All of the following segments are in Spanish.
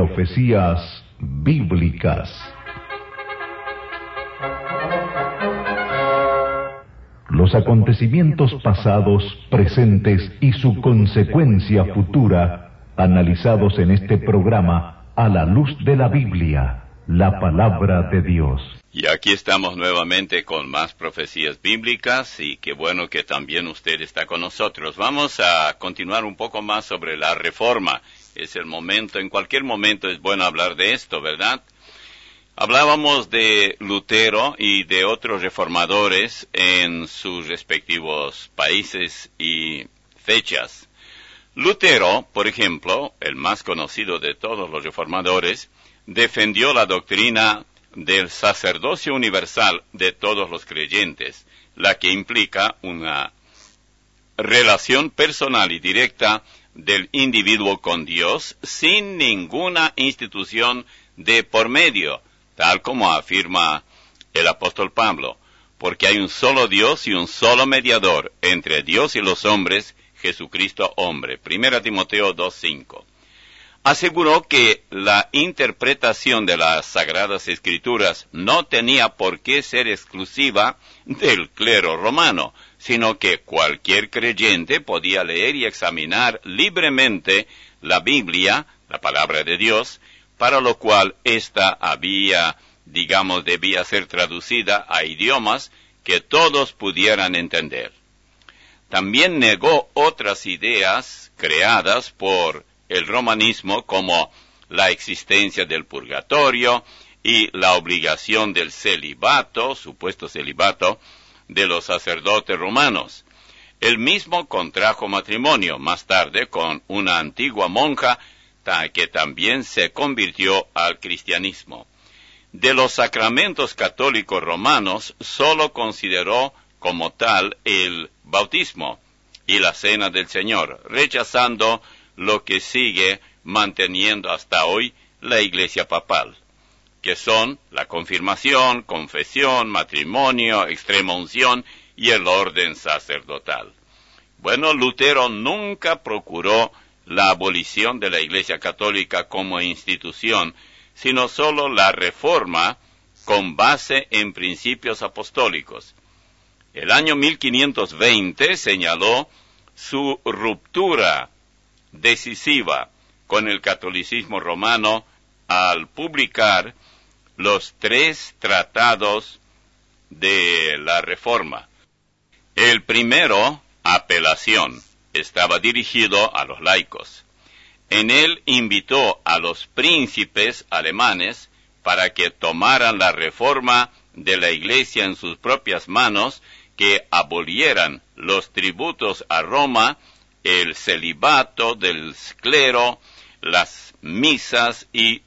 Profecías bíblicas. Los acontecimientos pasados, presentes y su consecuencia futura, analizados en este programa a la luz de la Biblia, la palabra de Dios. Y aquí estamos nuevamente con más profecías bíblicas y qué bueno que también usted está con nosotros. Vamos a continuar un poco más sobre la reforma. Es el momento, en cualquier momento es bueno hablar de esto, ¿verdad? Hablábamos de Lutero y de otros reformadores en sus respectivos países y fechas. Lutero, por ejemplo, el más conocido de todos los reformadores, defendió la doctrina del sacerdocio universal de todos los creyentes, la que implica una relación personal y directa del individuo con Dios sin ninguna institución de por medio, tal como afirma el apóstol Pablo, porque hay un solo Dios y un solo mediador entre Dios y los hombres, Jesucristo hombre. Primera Timoteo 2.5. Aseguró que la interpretación de las Sagradas Escrituras no tenía por qué ser exclusiva del clero romano, sino que cualquier creyente podía leer y examinar libremente la Biblia, la palabra de Dios, para lo cual ésta había, digamos, debía ser traducida a idiomas que todos pudieran entender. También negó otras ideas creadas por el romanismo como la existencia del purgatorio y la obligación del celibato, supuesto celibato, de los sacerdotes romanos. Él mismo contrajo matrimonio más tarde con una antigua monja que también se convirtió al cristianismo. De los sacramentos católicos romanos sólo consideró como tal el bautismo y la cena del Señor, rechazando lo que sigue manteniendo hasta hoy la Iglesia papal, que son la confirmación, confesión, matrimonio, extrema unción y el orden sacerdotal. Bueno, Lutero nunca procuró la abolición de la Iglesia Católica como institución, sino sólo la reforma con base en principios apostólicos. El año 1520 señaló su ruptura decisiva con el catolicismo romano al publicar los tres tratados de la Reforma. El primero, apelación, estaba dirigido a los laicos. En él invitó a los príncipes alemanes para que tomaran la reforma de la Iglesia en sus propias manos, que abolieran los tributos a Roma, el celibato del clero, las misas y,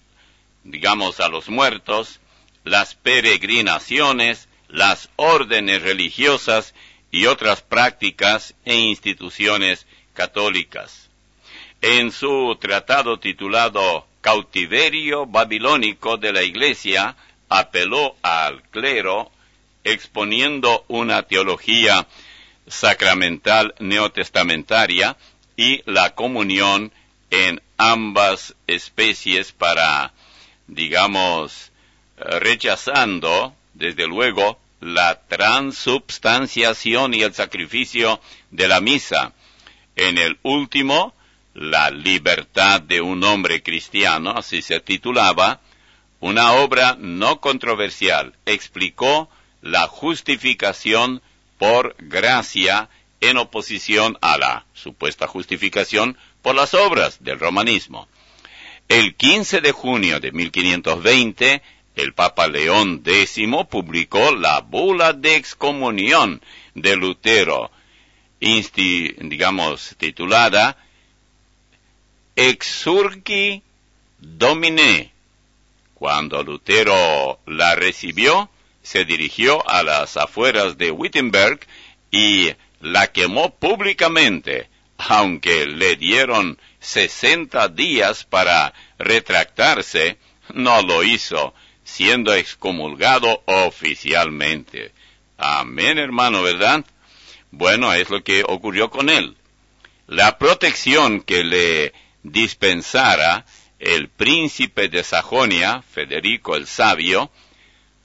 digamos, a los muertos, las peregrinaciones, las órdenes religiosas y otras prácticas e instituciones católicas. En su tratado titulado Cautiverio Babilónico de la Iglesia, apeló al clero exponiendo una teología sacramental neotestamentaria y la comunión en ambas especies para, digamos, rechazando, desde luego, la transubstanciación y el sacrificio de la misa. En el último, la libertad de un hombre cristiano, así se titulaba, una obra no controversial, explicó la justificación por gracia en oposición a la supuesta justificación por las obras del romanismo. El 15 de junio de 1520, el Papa León X publicó la bula de excomunión de Lutero, digamos, titulada Exurgi Domine. Cuando Lutero la recibió, se dirigió a las afueras de Wittenberg y la quemó públicamente, aunque le dieron sesenta días para retractarse, no lo hizo siendo excomulgado oficialmente. Amén, hermano, ¿verdad? Bueno, es lo que ocurrió con él. La protección que le dispensara el príncipe de Sajonia, Federico el Sabio,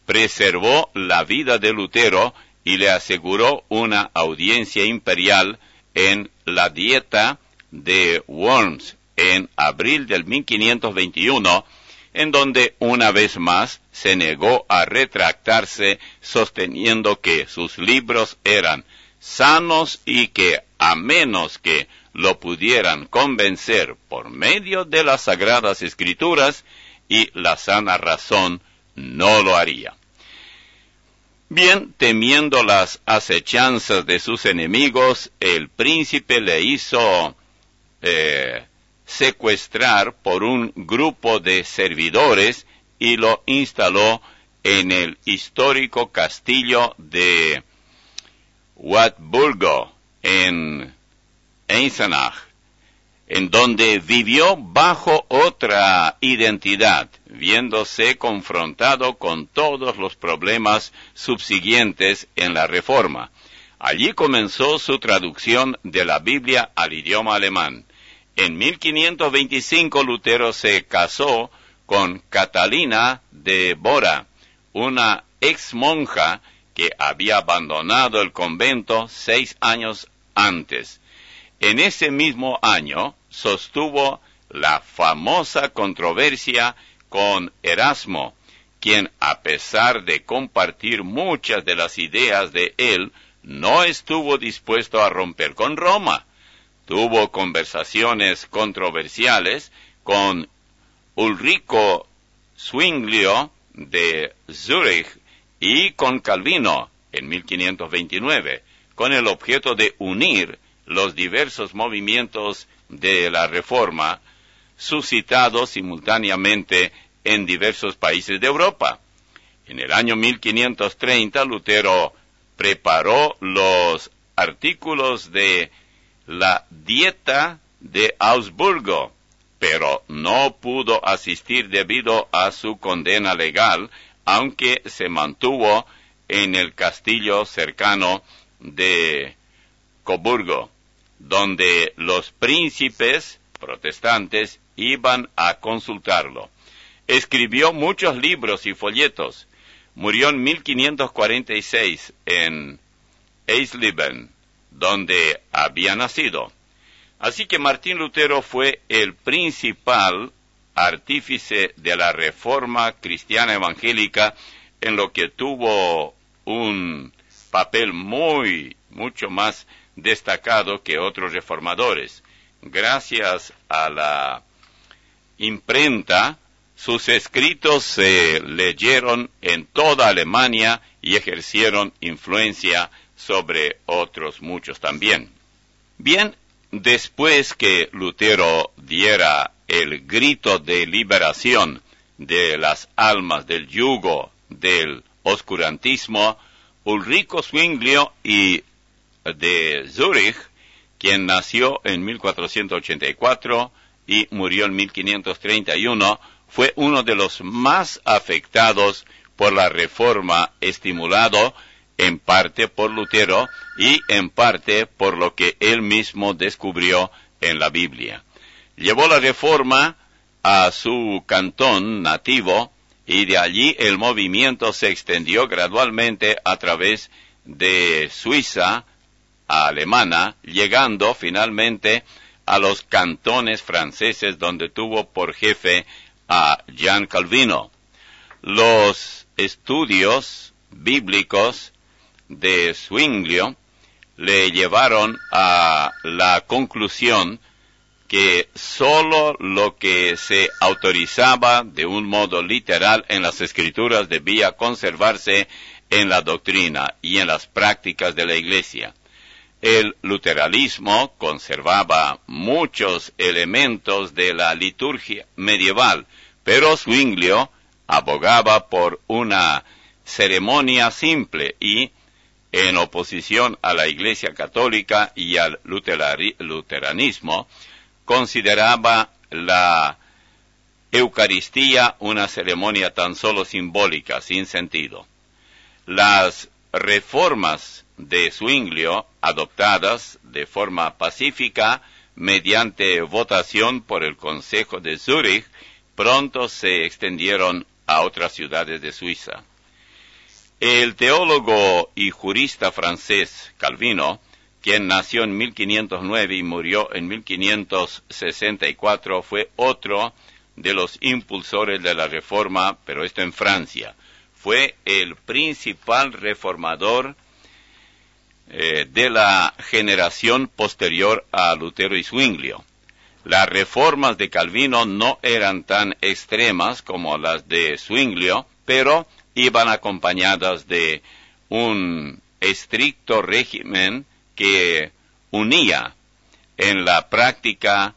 preservó la vida de Lutero y le aseguró una audiencia imperial en la dieta de Worms en abril del 1521, en donde una vez más se negó a retractarse sosteniendo que sus libros eran sanos y que a menos que lo pudieran convencer por medio de las sagradas escrituras y la sana razón, no lo haría. Bien, temiendo las acechanzas de sus enemigos, el príncipe le hizo eh, secuestrar por un grupo de servidores y lo instaló en el histórico castillo de Watburgo en Eisenach en donde vivió bajo otra identidad, viéndose confrontado con todos los problemas subsiguientes en la Reforma. Allí comenzó su traducción de la Biblia al idioma alemán. En 1525 Lutero se casó con Catalina de Bora, una ex monja que había abandonado el convento seis años antes. En ese mismo año sostuvo la famosa controversia con Erasmo, quien a pesar de compartir muchas de las ideas de él, no estuvo dispuesto a romper con Roma. Tuvo conversaciones controversiales con Ulrico Zwinglio de Zurich y con Calvino en 1529, con el objeto de unir los diversos movimientos de la Reforma suscitados simultáneamente en diversos países de Europa. En el año 1530 Lutero preparó los artículos de la dieta de Augsburgo, pero no pudo asistir debido a su condena legal, aunque se mantuvo en el castillo cercano de Coburgo donde los príncipes protestantes iban a consultarlo. Escribió muchos libros y folletos. Murió en 1546 en Eisleben, donde había nacido. Así que Martín Lutero fue el principal artífice de la reforma cristiana evangélica en lo que tuvo un papel muy, mucho más destacado que otros reformadores. Gracias a la imprenta, sus escritos se leyeron en toda Alemania y ejercieron influencia sobre otros muchos también. Bien, después que Lutero diera el grito de liberación de las almas del yugo del oscurantismo, Ulrico Zwinglio y de Zurich, quien nació en 1484 y murió en 1531, fue uno de los más afectados por la reforma, estimulado en parte por Lutero y en parte por lo que él mismo descubrió en la Biblia. Llevó la reforma a su cantón nativo y de allí el movimiento se extendió gradualmente a través de Suiza, alemana, llegando finalmente a los cantones franceses donde tuvo por jefe a Jean Calvino. Los estudios bíblicos de Zwinglio le llevaron a la conclusión que sólo lo que se autorizaba de un modo literal en las escrituras debía conservarse en la doctrina y en las prácticas de la Iglesia. El luteranismo conservaba muchos elementos de la liturgia medieval, pero Zwinglio abogaba por una ceremonia simple y, en oposición a la Iglesia Católica y al luteranismo, consideraba la Eucaristía una ceremonia tan solo simbólica, sin sentido. Las reformas de Zwinglio, adoptadas de forma pacífica, mediante votación por el Consejo de Zúrich, pronto se extendieron a otras ciudades de Suiza. El teólogo y jurista francés Calvino, quien nació en 1509 y murió en 1564, fue otro de los impulsores de la reforma, pero esto en Francia. Fue el principal reformador eh, de la generación posterior a Lutero y Zwinglio. Las reformas de Calvino no eran tan extremas como las de Zwinglio, pero iban acompañadas de un estricto régimen que unía en la práctica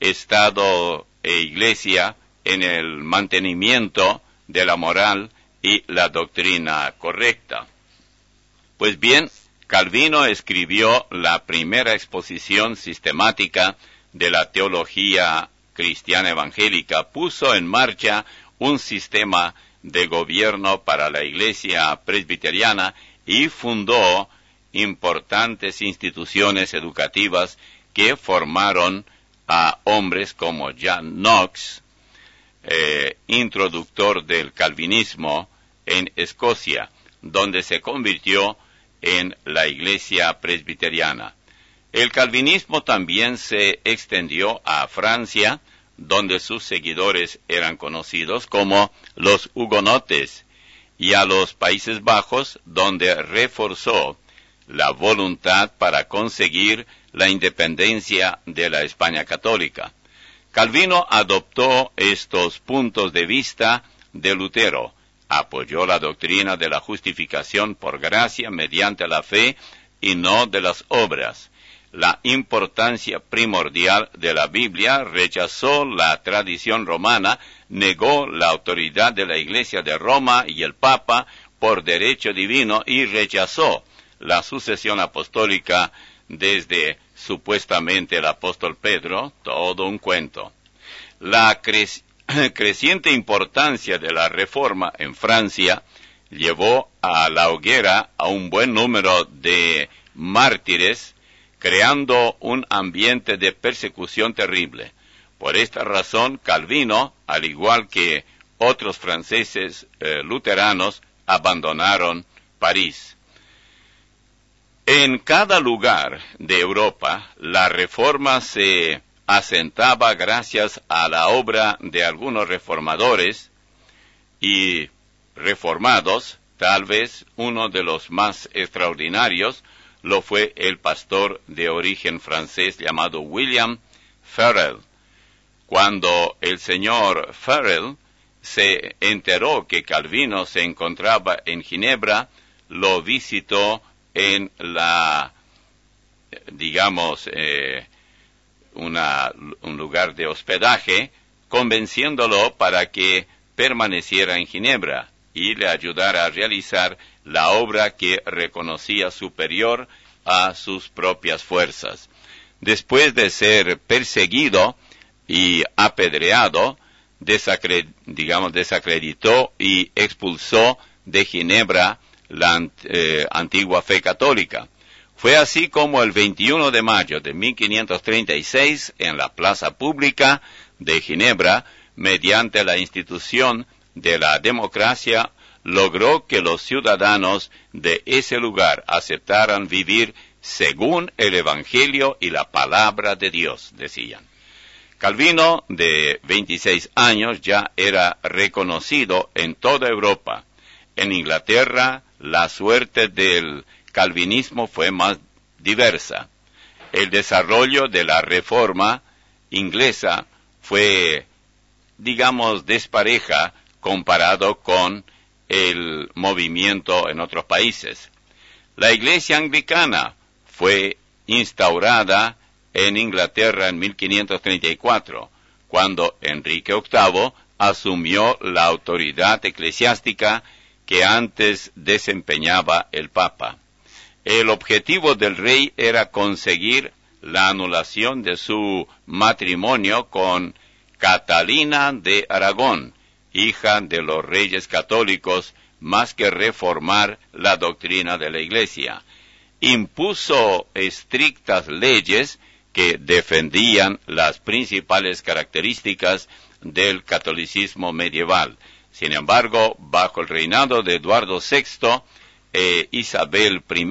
Estado e Iglesia en el mantenimiento de la moral y la doctrina correcta. Pues bien, Calvino escribió la primera exposición sistemática de la teología cristiana evangélica, puso en marcha un sistema de gobierno para la iglesia presbiteriana y fundó importantes instituciones educativas que formaron a hombres como John Knox, eh, introductor del calvinismo en Escocia, donde se convirtió en la iglesia presbiteriana. El calvinismo también se extendió a Francia, donde sus seguidores eran conocidos como los hugonotes, y a los Países Bajos, donde reforzó la voluntad para conseguir la independencia de la España católica. Calvino adoptó estos puntos de vista de Lutero, apoyó la doctrina de la justificación por gracia mediante la fe y no de las obras, la importancia primordial de la Biblia, rechazó la tradición romana, negó la autoridad de la Iglesia de Roma y el Papa por derecho divino y rechazó la sucesión apostólica desde supuestamente el apóstol Pedro, todo un cuento. La creciente importancia de la reforma en Francia llevó a la hoguera a un buen número de mártires creando un ambiente de persecución terrible. Por esta razón, Calvino, al igual que otros franceses eh, luteranos, abandonaron París. En cada lugar de Europa, la reforma se asentaba gracias a la obra de algunos reformadores y reformados, tal vez uno de los más extraordinarios lo fue el pastor de origen francés llamado William Farrell. Cuando el señor Farrell se enteró que Calvino se encontraba en Ginebra, lo visitó en la, digamos, eh, un lugar de hospedaje, convenciéndolo para que permaneciera en Ginebra y le ayudara a realizar la obra que reconocía superior a sus propias fuerzas. Después de ser perseguido y apedreado, digamos, desacreditó y expulsó de Ginebra la eh, antigua fe católica. Fue así como el 21 de mayo de 1536, en la plaza pública de Ginebra, mediante la institución de la democracia, logró que los ciudadanos de ese lugar aceptaran vivir según el Evangelio y la palabra de Dios, decían. Calvino, de 26 años, ya era reconocido en toda Europa. En Inglaterra, la suerte del calvinismo fue más diversa. El desarrollo de la reforma inglesa fue, digamos, despareja comparado con el movimiento en otros países. La iglesia anglicana fue instaurada en Inglaterra en 1534, cuando Enrique VIII asumió la autoridad eclesiástica que antes desempeñaba el Papa. El objetivo del rey era conseguir la anulación de su matrimonio con Catalina de Aragón, hija de los reyes católicos, más que reformar la doctrina de la Iglesia. Impuso estrictas leyes que defendían las principales características del catolicismo medieval. Sin embargo, bajo el reinado de Eduardo VI e Isabel I,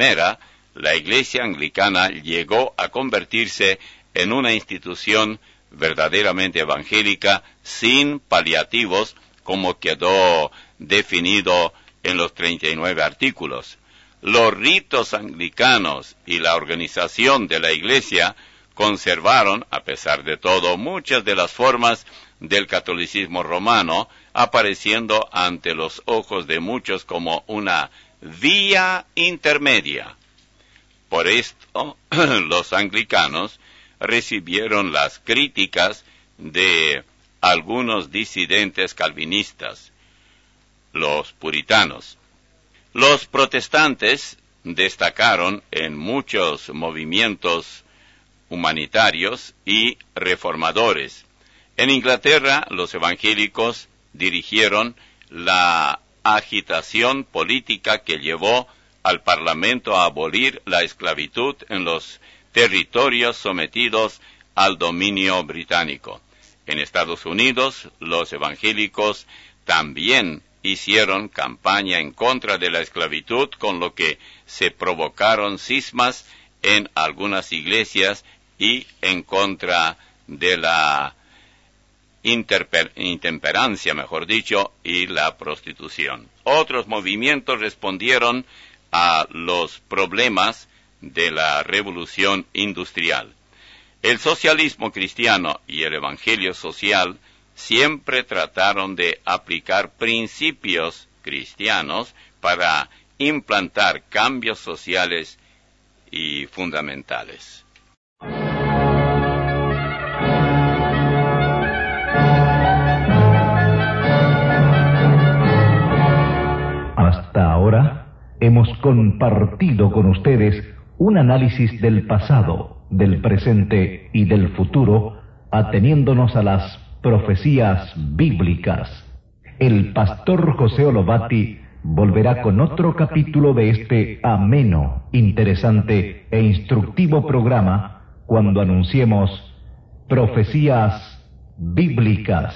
la Iglesia anglicana llegó a convertirse en una institución verdaderamente evangélica sin paliativos como quedó definido en los 39 artículos. Los ritos anglicanos y la organización de la Iglesia conservaron, a pesar de todo, muchas de las formas del catolicismo romano, apareciendo ante los ojos de muchos como una vía intermedia. Por esto, los anglicanos recibieron las críticas de algunos disidentes calvinistas, los puritanos. Los protestantes destacaron en muchos movimientos humanitarios y reformadores. En Inglaterra, los evangélicos dirigieron la agitación política que llevó al Parlamento a abolir la esclavitud en los territorios sometidos al dominio británico. En Estados Unidos, los evangélicos también hicieron campaña en contra de la esclavitud, con lo que se provocaron cismas en algunas iglesias y en contra de la intemperancia, mejor dicho, y la prostitución. Otros movimientos respondieron a los problemas de la revolución industrial. El socialismo cristiano y el evangelio social siempre trataron de aplicar principios cristianos para implantar cambios sociales y fundamentales. Hemos compartido con ustedes un análisis del pasado, del presente y del futuro, ateniéndonos a las profecías bíblicas. El pastor José Olovati volverá con otro capítulo de este ameno, interesante e instructivo programa cuando anunciemos profecías bíblicas.